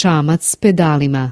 čamac s pedalima.